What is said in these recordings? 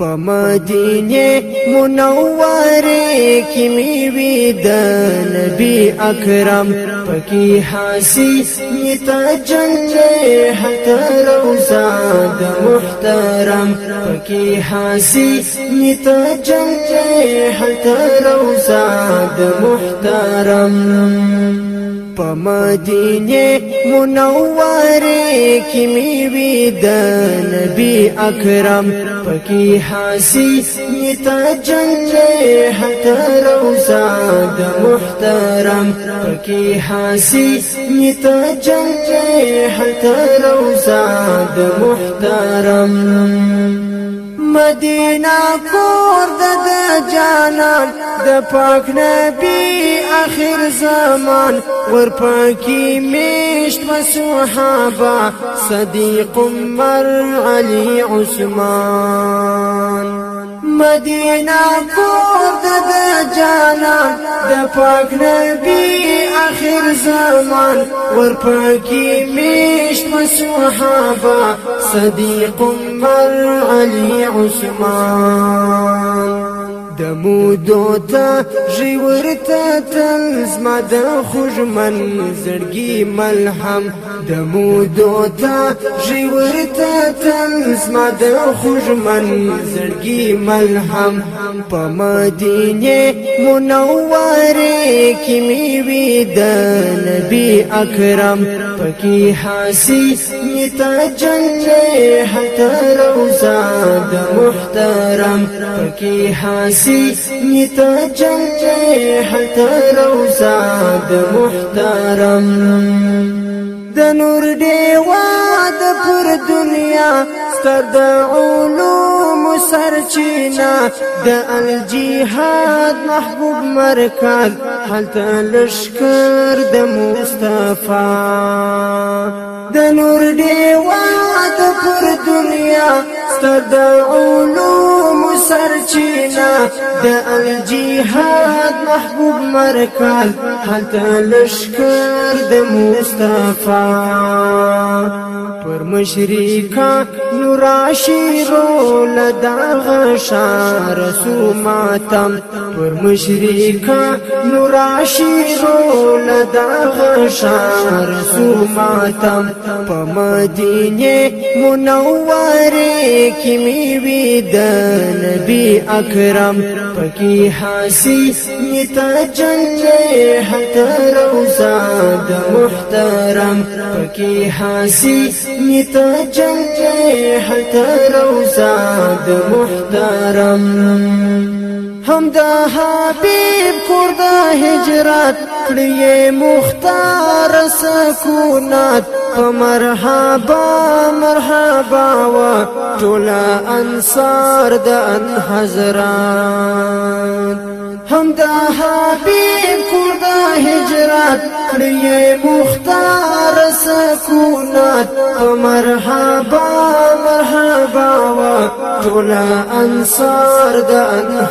په مدینه منوره کې می وید نبی اکرم پکې حاسی میت جنه حت روزا د محترم پکې حاسی میت جنه حت روزا د محترم په مدینه منوره پکې می وی د نبی اکرم پکې حاسی میتا جنې حتر اوساد محترم پکې حاسی میتا جنې حتر اوساد محترم مدینہ کور د جانان د پاک نبی اخر زمان ور پاکی میشت و صحابه صدیق عمر علی عثمان مدینہ کور د جانان د پاک نبی آخر زمان ورپاکی میشت صحابه صدیق مر علی عثمان دمو دوتا ژورتا تل زما د خوږمن زړګي ملهم دمو دوتا ژورتا تن زما د خوږمن زړګي ملهم په مدینه منوره کې می وی د نبی اکرم پکې حاسی میتا جنې حتر اوساد محترم پکې حاسی میتا جنې حتر اوساد محترم د نور ډیوا د پر دنیا ستر د علوم سرچینا د الجهاد محبوب مرکز حالت لشکر د مصطفی د نور ډیوا د پر دنیا ستر د علوم چا د الجهاد محبوب مرکل حالت لشکر د مصطفی پر مشرکا نوراشی رو لداغ شار سوماتم پر مشرکا نوراشی رو لداغ شار سوماتم پا مدینه منواره کمی وی د نبی اکرم کرم پکی حاسی میتا جنجے حق روزا دا محترم پکی حاسی میتا جنجے حق روزا دا محترم هم د حبیب کور د هجرت کړی مختار سکونات په مرحبا مرحبا وا ټول انصار د ان حضرات هم د حبیب کور د هجرت کړی مختار سکونات په مرحبا ټولا انصار د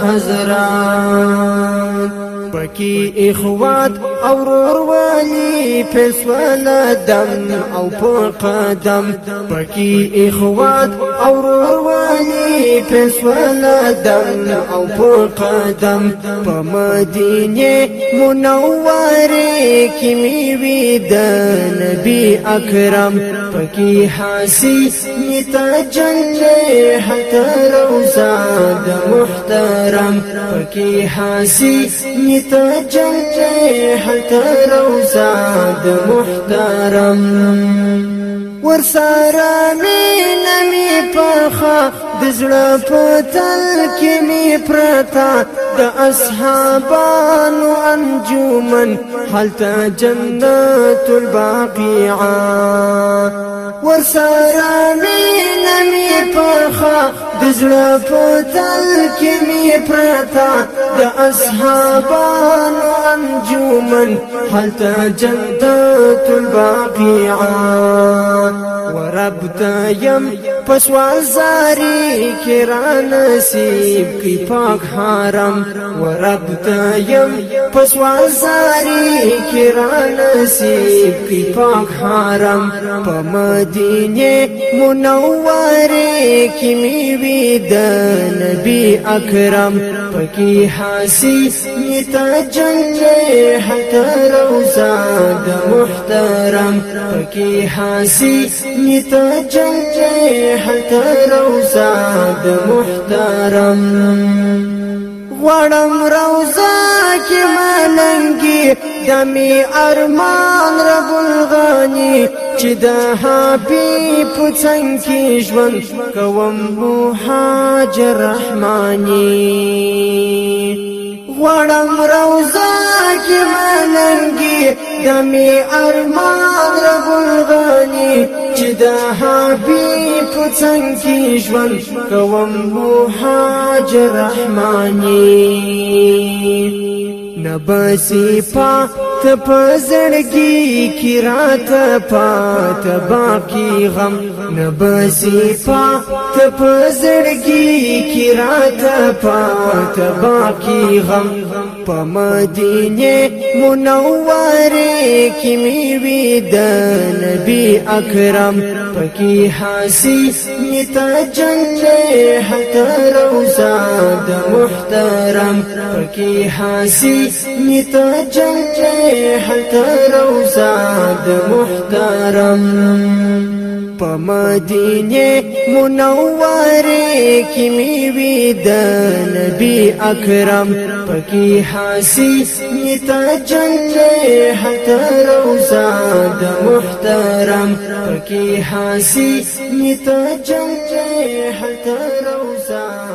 حضرات پکې اخوات او ورور والی فیصله دم او په قدم پکې اخوات او رواني فیصله دم او په قدم په مدینه منوره کې می وی د نبی اکرم پکې حاسی نتا جنله حتر روزاد محترم پکې حاسی نتا جنله حتر روزاد د محترم ور سره مینا می پخا د زړه په تل کې می پرتا د اصحابانو انجمن حلت جنات الباقیعه ور سره مینا می پخا دزړه په تل کې می پرتا د اصحابانو انجومن حلت جنت الباقيعات وربته يم پسوال زاری کی را نصیب کی پاک حرم و رب تیم پسوال زاری کی را نصیب کی پاک حرم پا مدینه منواری کی میوی نبی اکرم پکی حاسی نیتا جنجی حتا روزاد محترم پکی حاسی نیتا جنجی حتى روزا د محترم غړم روزا کې ملنګي دمي ارمان رب الغني چې د حبيب څنګه کې ژوند کوم مهاجر رحماني غړم روزا کې ملنګي دمی ارمان رب الغنی چې د حبیب څنګه کې ژوند کوم مهاجر رحمانی نبسی پا تپ زړګي کی رات پات باقی غم نبسی پا تپ زړګي کی رات پات باقی غم په مدینه منوره کې می وید نبی اکرم پکې حاسی نتا جنه حق روزا د محترم پکې حاسی نتا جنه حق روزا د محترم په مدینه منوره کې می وید نبی اکرم پکې حاسی نتا جننے حتر اوزاد محترم پکی حاسی نتا جننے حتر